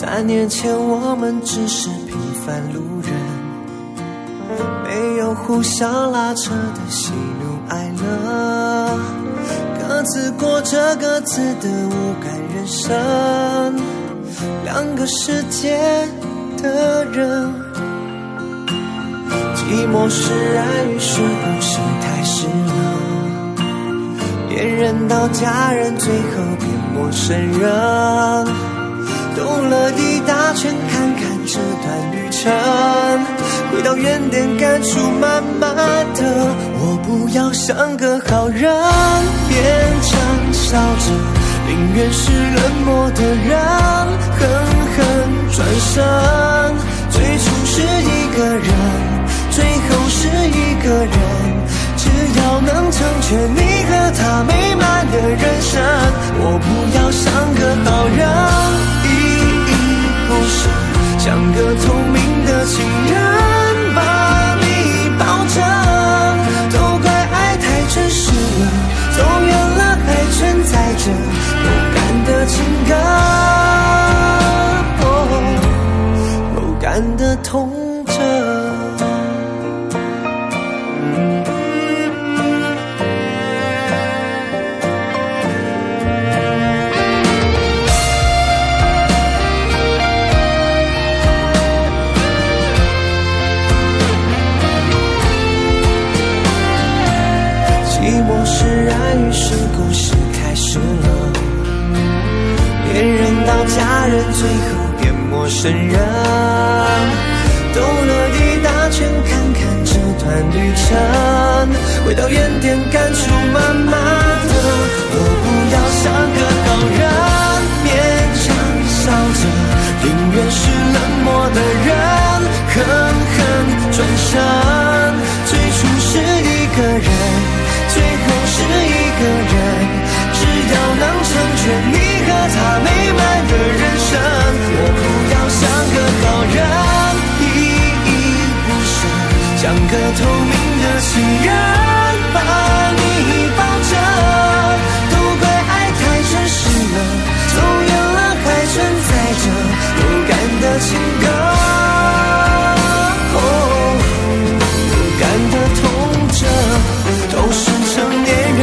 三年前我们只是平凡路人，没有互相拉扯的喜怒哀乐，各自过着各自的无感人生，两个世界的人。寂寞是爱与是不是太深了？恋人到家人，最后变陌生人。兜了一大圈，看看这段旅程，回到原点，感触满满的。我不要像个好人，变成笑着，宁愿是冷漠的人，狠狠转身。最初是一个人。最后是一个人，只要能成全你和他情歌，不甘的痛着，寂寞释然，于是故事开始了。家人最后变陌生人，兜了一大圈，看看这段旅程，回到原点，感触满满。像个透明的情人，把你抱着。都怪爱太真实了，走远了还存在着勇敢的情歌。勇敢的痛着，都是成年人，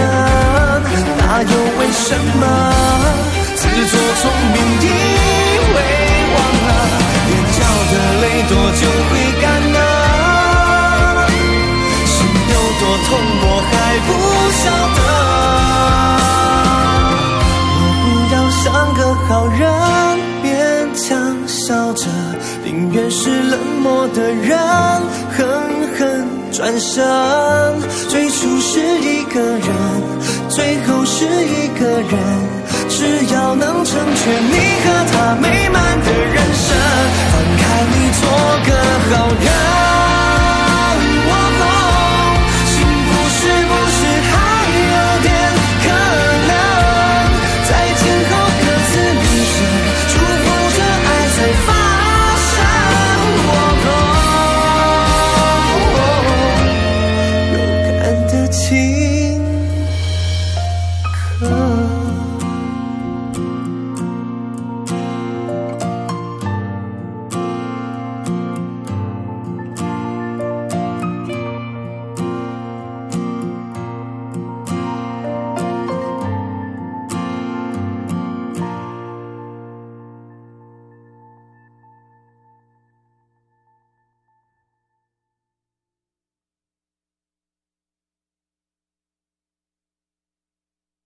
那又为什么？是冷漠的人，狠狠转身。最初是一个人，最后是一个人。只要能成全你和他美满的人生，放开你做个好人。